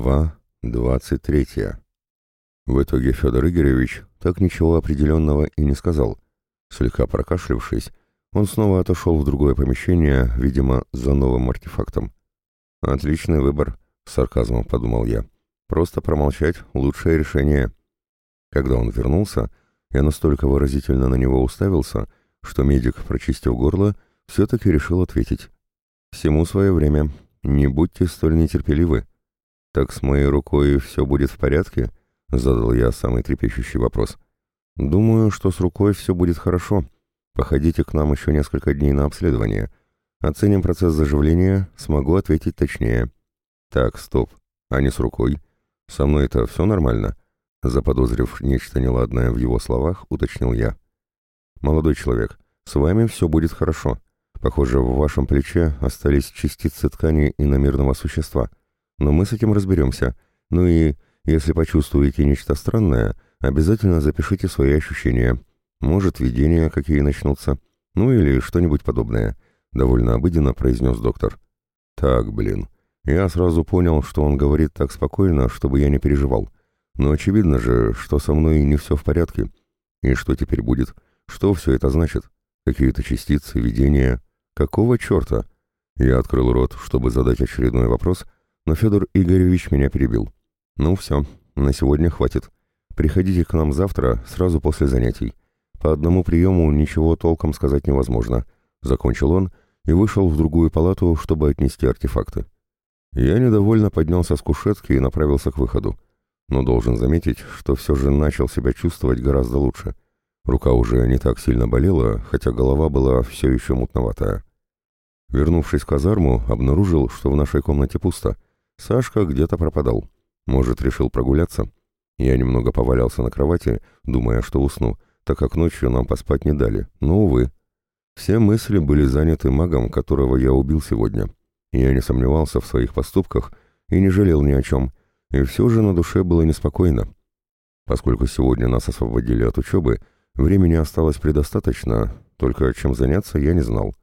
Глава 23. В итоге Федор Игоревич так ничего определенного и не сказал. Слегка прокашлявшись, он снова отошел в другое помещение, видимо, за новым артефактом. «Отличный выбор», — с сарказмом подумал я. «Просто промолчать — лучшее решение». Когда он вернулся, я настолько выразительно на него уставился, что медик, прочистив горло, все-таки решил ответить. «Всему свое время. Не будьте столь нетерпеливы». «Так с моей рукой все будет в порядке?» — задал я самый трепещущий вопрос. «Думаю, что с рукой все будет хорошо. Походите к нам еще несколько дней на обследование. Оценим процесс заживления, смогу ответить точнее». «Так, стоп. А не с рукой. Со мной это все нормально?» Заподозрив нечто неладное в его словах, уточнил я. «Молодой человек, с вами все будет хорошо. Похоже, в вашем плече остались частицы ткани иномерного существа. Но мы с этим разберемся. Ну и, если почувствуете нечто странное, обязательно запишите свои ощущения. Может, видения какие начнутся. Ну или что-нибудь подобное», — довольно обыденно произнес доктор. «Так, блин. Я сразу понял, что он говорит так спокойно, чтобы я не переживал. Но очевидно же, что со мной не все в порядке. И что теперь будет? Что все это значит? Какие-то частицы, видения? Какого черта?» Я открыл рот, чтобы задать очередной вопрос — но Федор Игоревич меня перебил. «Ну все, на сегодня хватит. Приходите к нам завтра, сразу после занятий. По одному приему ничего толком сказать невозможно», — закончил он и вышел в другую палату, чтобы отнести артефакты. Я недовольно поднялся с кушетки и направился к выходу. Но должен заметить, что все же начал себя чувствовать гораздо лучше. Рука уже не так сильно болела, хотя голова была все еще мутноватая. Вернувшись в казарму, обнаружил, что в нашей комнате пусто — Сашка где-то пропадал. Может, решил прогуляться? Я немного повалялся на кровати, думая, что усну, так как ночью нам поспать не дали. Но, увы. Все мысли были заняты магом, которого я убил сегодня. Я не сомневался в своих поступках и не жалел ни о чем. И все же на душе было неспокойно. Поскольку сегодня нас освободили от учебы, времени осталось предостаточно, только чем заняться я не знал.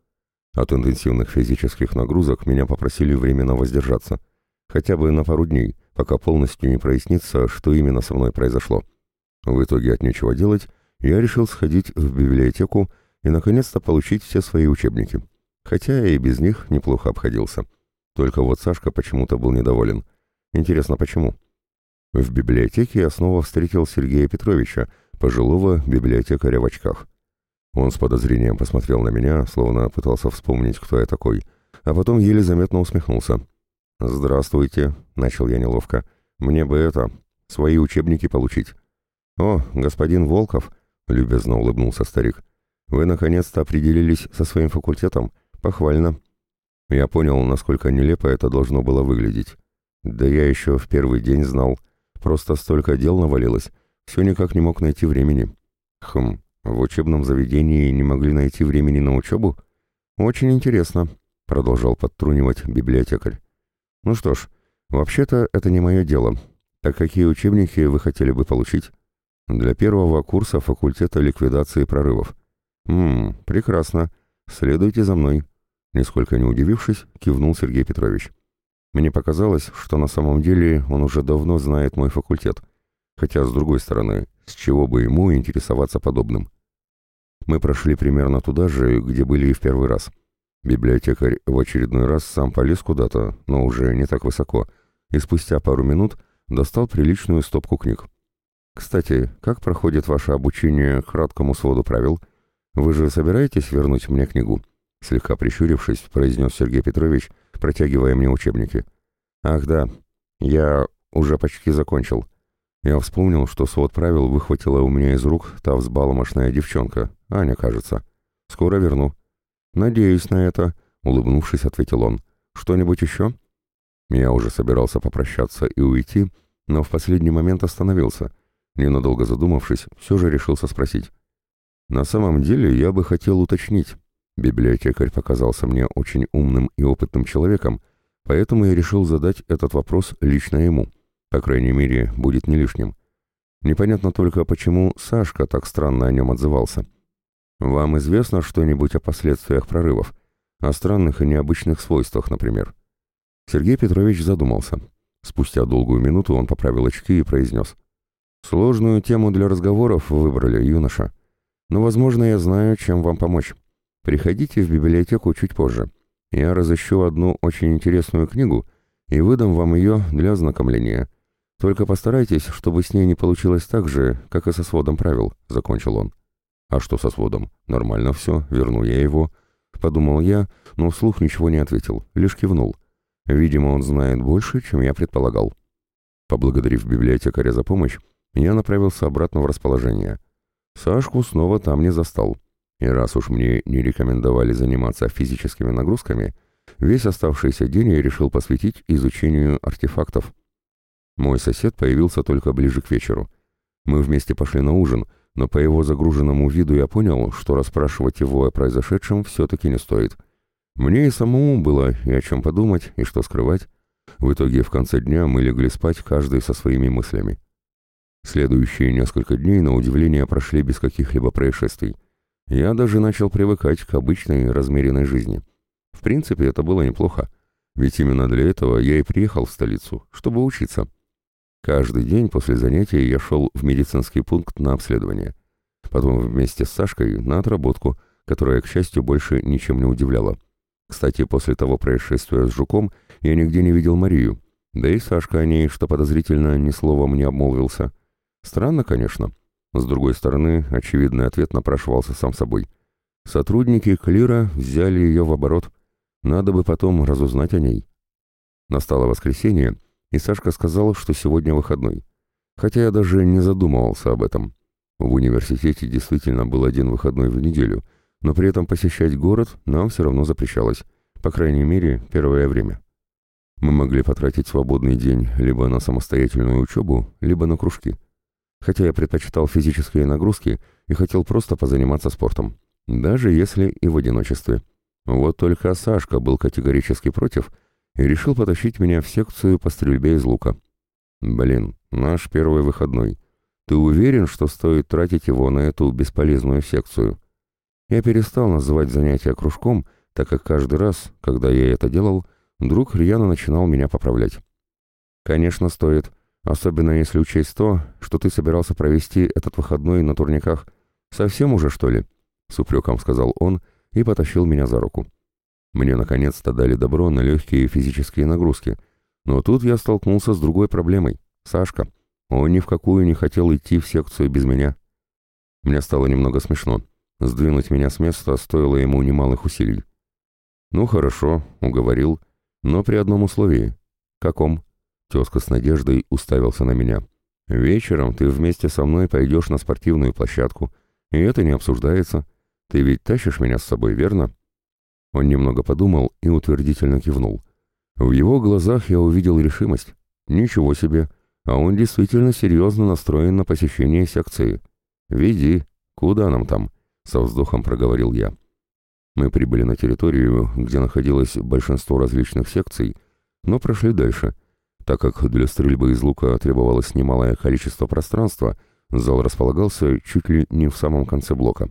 От интенсивных физических нагрузок меня попросили временно воздержаться — хотя бы на пару дней, пока полностью не прояснится, что именно со мной произошло. В итоге от нечего делать, я решил сходить в библиотеку и наконец-то получить все свои учебники. Хотя и без них неплохо обходился. Только вот Сашка почему-то был недоволен. Интересно, почему? В библиотеке я снова встретил Сергея Петровича, пожилого библиотекаря в очках. Он с подозрением посмотрел на меня, словно пытался вспомнить, кто я такой, а потом еле заметно усмехнулся. «Здравствуйте», — начал я неловко. «Мне бы это, свои учебники получить». «О, господин Волков», — любезно улыбнулся старик, — «вы наконец-то определились со своим факультетом. Похвально». Я понял, насколько нелепо это должно было выглядеть. Да я еще в первый день знал. Просто столько дел навалилось. Все никак не мог найти времени. Хм, в учебном заведении не могли найти времени на учебу? Очень интересно, продолжал подтрунивать библиотекарь. Ну что ж, вообще-то это не мое дело. Так какие учебники вы хотели бы получить? Для первого курса факультета ликвидации прорывов. Ммм, прекрасно. Следуйте за мной. Нисколько не удивившись, кивнул Сергей Петрович. Мне показалось, что на самом деле он уже давно знает мой факультет. Хотя, с другой стороны, с чего бы ему интересоваться подобным? Мы прошли примерно туда же, где были и в первый раз. Библиотекарь в очередной раз сам полез куда-то, но уже не так высоко, и спустя пару минут достал приличную стопку книг. «Кстати, как проходит ваше обучение краткому своду правил? Вы же собираетесь вернуть мне книгу?» Слегка прищурившись, произнес Сергей Петрович, протягивая мне учебники. «Ах да, я уже почти закончил. Я вспомнил, что свод правил выхватила у меня из рук та взбаломошная девчонка, Аня, кажется. Скоро верну». «Надеюсь на это», — улыбнувшись, ответил он. «Что-нибудь еще?» Я уже собирался попрощаться и уйти, но в последний момент остановился. Ненадолго задумавшись, все же решился спросить. «На самом деле я бы хотел уточнить». Библиотекарь показался мне очень умным и опытным человеком, поэтому я решил задать этот вопрос лично ему. По крайней мере, будет не лишним. Непонятно только, почему Сашка так странно о нем отзывался. Вам известно что-нибудь о последствиях прорывов? О странных и необычных свойствах, например? Сергей Петрович задумался. Спустя долгую минуту он поправил очки и произнес. «Сложную тему для разговоров выбрали, юноша. Но, возможно, я знаю, чем вам помочь. Приходите в библиотеку чуть позже. Я разыщу одну очень интересную книгу и выдам вам ее для ознакомления. Только постарайтесь, чтобы с ней не получилось так же, как и со сводом правил», — закончил он. «А что со сводом? Нормально все, верну я его», — подумал я, но вслух ничего не ответил, лишь кивнул. Видимо, он знает больше, чем я предполагал. Поблагодарив библиотекаря за помощь, я направился обратно в расположение. Сашку снова там не застал. И раз уж мне не рекомендовали заниматься физическими нагрузками, весь оставшийся день я решил посвятить изучению артефактов. Мой сосед появился только ближе к вечеру. Мы вместе пошли на ужин, но по его загруженному виду я понял, что расспрашивать его о произошедшем все-таки не стоит. Мне и самому было и о чем подумать, и что скрывать. В итоге в конце дня мы легли спать каждый со своими мыслями. Следующие несколько дней, на удивление, прошли без каких-либо происшествий. Я даже начал привыкать к обычной размеренной жизни. В принципе, это было неплохо, ведь именно для этого я и приехал в столицу, чтобы учиться. Каждый день после занятий я шел в медицинский пункт на обследование. Потом вместе с Сашкой на отработку, которая, к счастью, больше ничем не удивляла. Кстати, после того происшествия с жуком я нигде не видел Марию, да и Сашка о ней, что подозрительно, ни словом не обмолвился. Странно, конечно. С другой стороны, очевидный ответ напрашивался сам собой. Сотрудники Клира взяли ее в оборот. Надо бы потом разузнать о ней. Настало воскресенье, и Сашка сказал, что сегодня выходной. Хотя я даже не задумывался об этом. В университете действительно был один выходной в неделю — но при этом посещать город нам все равно запрещалось, по крайней мере, первое время. Мы могли потратить свободный день либо на самостоятельную учебу, либо на кружки. Хотя я предпочитал физические нагрузки и хотел просто позаниматься спортом, даже если и в одиночестве. Вот только Сашка был категорически против и решил потащить меня в секцию по стрельбе из лука. Блин, наш первый выходной. Ты уверен, что стоит тратить его на эту бесполезную секцию? Я перестал называть занятия кружком, так как каждый раз, когда я это делал, друг рьяно начинал меня поправлять. «Конечно, стоит, особенно если учесть то, что ты собирался провести этот выходной на турниках. Совсем уже, что ли?» — с упреком сказал он и потащил меня за руку. Мне наконец-то дали добро на легкие физические нагрузки, но тут я столкнулся с другой проблемой — Сашка. Он ни в какую не хотел идти в секцию без меня. Мне стало немного смешно. Сдвинуть меня с места стоило ему немалых усилий. «Ну хорошо», — уговорил, — «но при одном условии». «Каком?» Тезка с надеждой уставился на меня. «Вечером ты вместе со мной пойдешь на спортивную площадку, и это не обсуждается. Ты ведь тащишь меня с собой, верно?» Он немного подумал и утвердительно кивнул. В его глазах я увидел решимость. Ничего себе, а он действительно серьезно настроен на посещение секции. «Веди, куда нам там?» со вздохом проговорил я. Мы прибыли на территорию, где находилось большинство различных секций, но прошли дальше. Так как для стрельбы из лука требовалось немалое количество пространства, зал располагался чуть ли не в самом конце блока.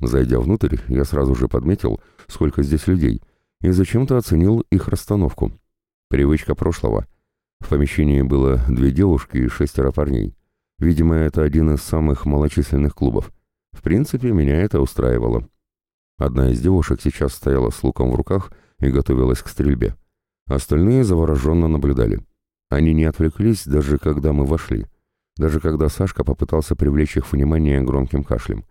Зайдя внутрь, я сразу же подметил, сколько здесь людей, и зачем-то оценил их расстановку. Привычка прошлого. В помещении было две девушки и шестеро парней. Видимо, это один из самых малочисленных клубов. В принципе, меня это устраивало. Одна из девушек сейчас стояла с луком в руках и готовилась к стрельбе. Остальные завороженно наблюдали. Они не отвлеклись, даже когда мы вошли. Даже когда Сашка попытался привлечь их внимание громким кашлем.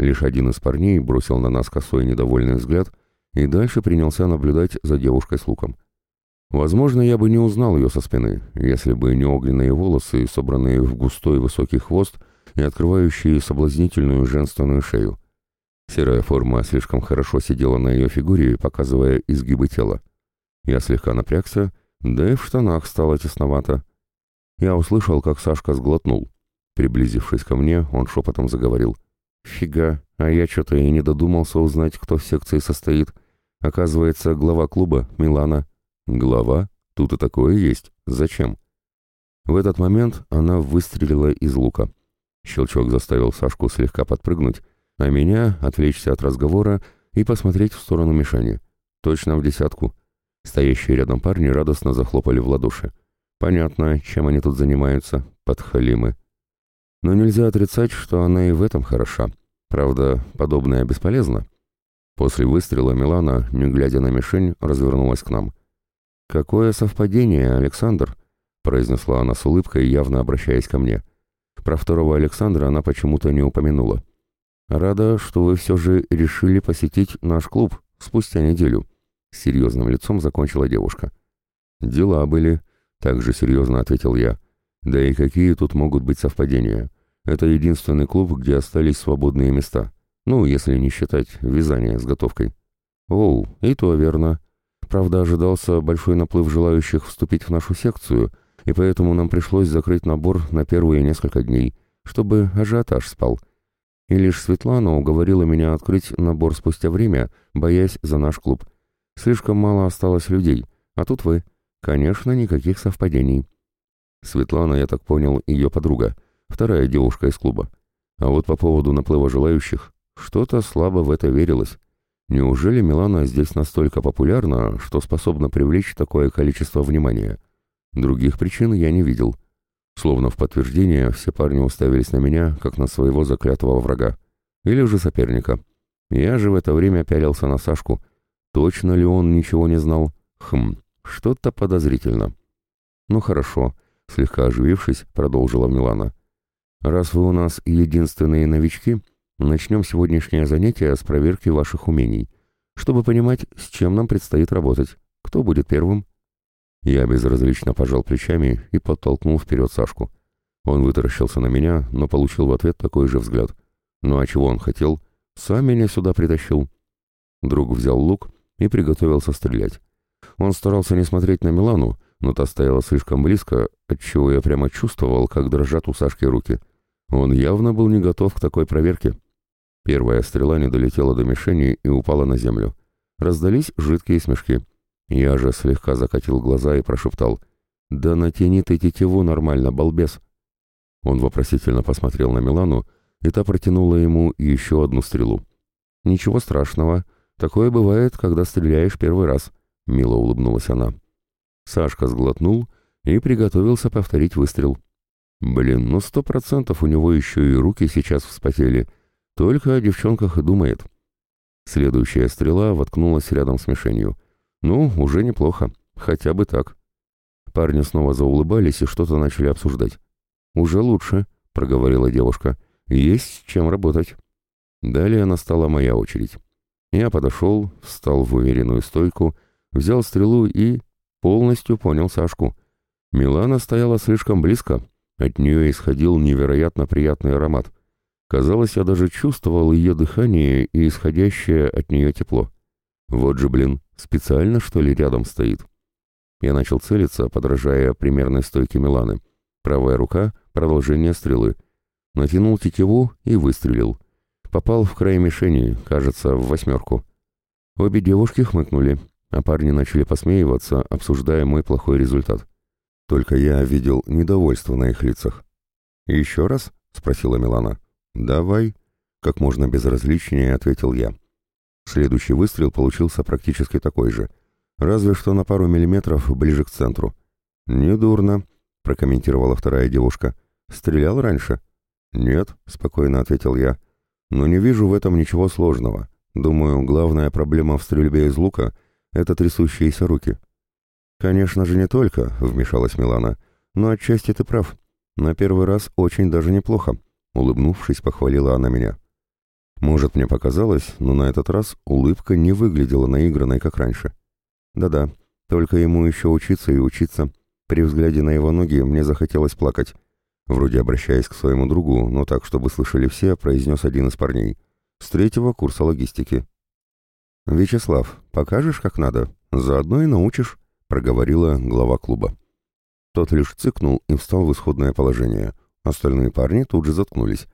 Лишь один из парней бросил на нас косой недовольный взгляд и дальше принялся наблюдать за девушкой с луком. Возможно, я бы не узнал ее со спины, если бы не огненные волосы, собранные в густой высокий хвост, и открывающие соблазнительную женственную шею. Серая форма слишком хорошо сидела на ее фигуре, показывая изгибы тела. Я слегка напрягся, да и в штанах стало тесновато. Я услышал, как Сашка сглотнул. Приблизившись ко мне, он шепотом заговорил. «Фига, а я что-то и не додумался узнать, кто в секции состоит. Оказывается, глава клуба — Милана». «Глава? Тут и такое есть. Зачем?» В этот момент она выстрелила из лука. Щелчок заставил Сашку слегка подпрыгнуть, а меня отвлечься от разговора и посмотреть в сторону Мишани. Точно в десятку. Стоящие рядом парни радостно захлопали в ладоши. Понятно, чем они тут занимаются, подхалимы. Но нельзя отрицать, что она и в этом хороша. Правда, подобное бесполезно. После выстрела Милана, не глядя на мишень, развернулась к нам. «Какое совпадение, Александр!» — произнесла она с улыбкой, явно обращаясь ко мне. Про второго Александра она почему-то не упомянула. «Рада, что вы все же решили посетить наш клуб спустя неделю», — с серьезным лицом закончила девушка. «Дела были», — также серьезно ответил я. «Да и какие тут могут быть совпадения? Это единственный клуб, где остались свободные места. Ну, если не считать вязание с готовкой». «Оу, и то верно. Правда, ожидался большой наплыв желающих вступить в нашу секцию, и поэтому нам пришлось закрыть набор на первые несколько дней, чтобы ажиотаж спал. И лишь Светлана уговорила меня открыть набор спустя время, боясь за наш клуб. Слишком мало осталось людей, а тут вы. Конечно, никаких совпадений. Светлана, я так понял, ее подруга, вторая девушка из клуба. А вот по поводу наплыва желающих, что-то слабо в это верилось. Неужели Милана здесь настолько популярна, что способна привлечь такое количество внимания? Других причин я не видел. Словно в подтверждение, все парни уставились на меня, как на своего заклятого врага. Или же соперника. Я же в это время пялился на Сашку. Точно ли он ничего не знал? Хм, что-то подозрительно. «Ну хорошо», — слегка оживившись, продолжила Милана. «Раз вы у нас единственные новички, начнем сегодняшнее занятие с проверки ваших умений, чтобы понимать, с чем нам предстоит работать. Кто будет первым?» Я безразлично пожал плечами и подтолкнул вперед Сашку. Он вытаращился на меня, но получил в ответ такой же взгляд. Ну а чего он хотел? Сам меня сюда притащил. Друг взял лук и приготовился стрелять. Он старался не смотреть на Милану, но та стояла слишком близко, отчего я прямо чувствовал, как дрожат у Сашки руки. Он явно был не готов к такой проверке. Первая стрела не долетела до мишени и упала на землю. Раздались жидкие смешки. Я же слегка закатил глаза и прошептал «Да натяни ты тетиву нормально, балбес!» Он вопросительно посмотрел на Милану, и та протянула ему еще одну стрелу. «Ничего страшного. Такое бывает, когда стреляешь первый раз. — мило улыбнулась она. Сашка сглотнул и приготовился повторить выстрел. Блин, ну сто процентов у него еще и руки сейчас вспотели. Только о девчонках и думает. Следующая стрела воткнулась рядом с мишенью. Ну, уже неплохо. Хотя бы так. Парни снова заулыбались и что-то начали обсуждать. «Уже лучше», — проговорила девушка. «Есть с чем работать». Далее настала моя очередь. Я подошел, встал в уверенную стойку — взял стрелу и полностью понял Сашку. Милана стояла слишком близко, от нее исходил невероятно приятный аромат. Казалось, я даже чувствовал ее дыхание и исходящее от нее тепло. Вот же, блин, специально, что ли, рядом стоит? Я начал целиться, подражая примерной стойке Миланы. Правая рука — продолжение стрелы. Натянул тетиву и выстрелил. Попал в край мишени, кажется, в восьмерку. Обе девушки хмыкнули, а парни начали посмеиваться, обсуждая мой плохой результат. Только я видел недовольство на их лицах. «Еще раз?» — спросила Милана. «Давай», — как можно безразличнее ответил я. Следующий выстрел получился практически такой же, разве что на пару миллиметров ближе к центру. «Недурно», — прокомментировала вторая девушка. «Стрелял раньше?» «Нет», — спокойно ответил я. «Но не вижу в этом ничего сложного. Думаю, главная проблема в стрельбе из лука — это трясущиеся руки. «Конечно же не только», — вмешалась Милана, — «но отчасти ты прав. На первый раз очень даже неплохо», — улыбнувшись, похвалила она меня. Может, мне показалось, но на этот раз улыбка не выглядела наигранной, как раньше. Да-да, только ему еще учиться и учиться. При взгляде на его ноги мне захотелось плакать. Вроде обращаясь к своему другу, но так, чтобы слышали все, произнес один из парней. С третьего курса логистики. «Вячеслав, покажешь, как надо? Заодно и научишь», — проговорила глава клуба. Тот лишь цыкнул и встал в исходное положение. Остальные парни тут же заткнулись.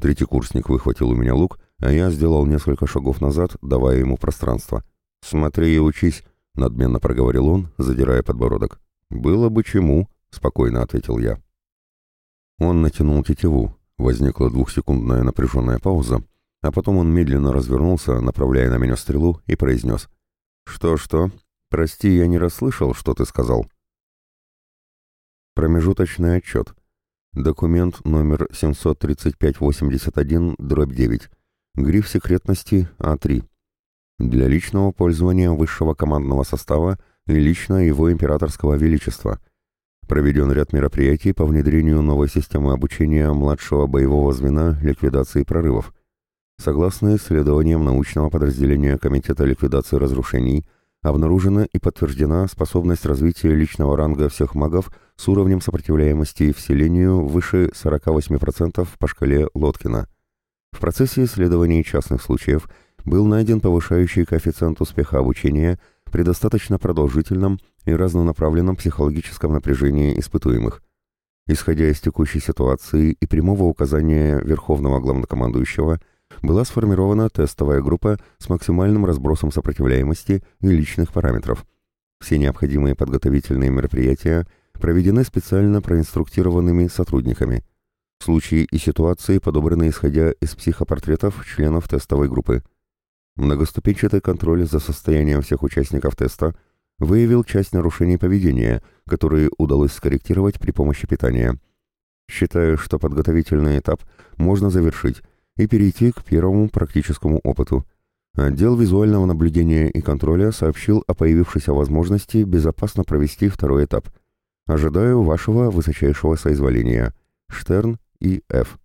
Третий курсник выхватил у меня лук, а я сделал несколько шагов назад, давая ему пространство. «Смотри и учись», — надменно проговорил он, задирая подбородок. «Было бы чему», — спокойно ответил я. Он натянул тетиву. Возникла двухсекундная напряженная пауза, а потом он медленно развернулся, направляя на меня стрелу, и произнес. «Что-что? Прости, я не расслышал, что ты сказал». Промежуточный отчет. Документ номер 73581-9. Гриф секретности А3. Для личного пользования высшего командного состава и лично его императорского величества. Проведен ряд мероприятий по внедрению новой системы обучения младшего боевого звена ликвидации прорывов. Согласно исследованиям научного подразделения Комитета ликвидации разрушений, обнаружена и подтверждена способность развития личного ранга всех магов с уровнем сопротивляемости вселению выше 48% по шкале Лоткина. В процессе исследований частных случаев был найден повышающий коэффициент успеха обучения при достаточно продолжительном и разнонаправленном психологическом напряжении испытуемых. Исходя из текущей ситуации и прямого указания Верховного Главнокомандующего – была сформирована тестовая группа с максимальным разбросом сопротивляемости и личных параметров. Все необходимые подготовительные мероприятия проведены специально проинструктированными сотрудниками. Случаи и ситуации подобраны исходя из психопортретов членов тестовой группы. Многоступенчатый контроль за состоянием всех участников теста выявил часть нарушений поведения, которые удалось скорректировать при помощи питания. Считаю, что подготовительный этап можно завершить, и перейти к первому практическому опыту. Отдел визуального наблюдения и контроля сообщил о появившейся возможности безопасно провести второй этап. Ожидаю вашего высочайшего соизволения. Штерн и Ф.